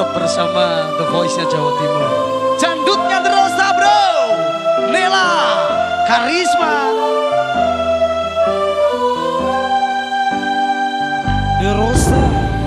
tetap bersama The Voice-nya Jawa Timur. Jandutnya Rosa bro? Nela Karisma. The Rosa.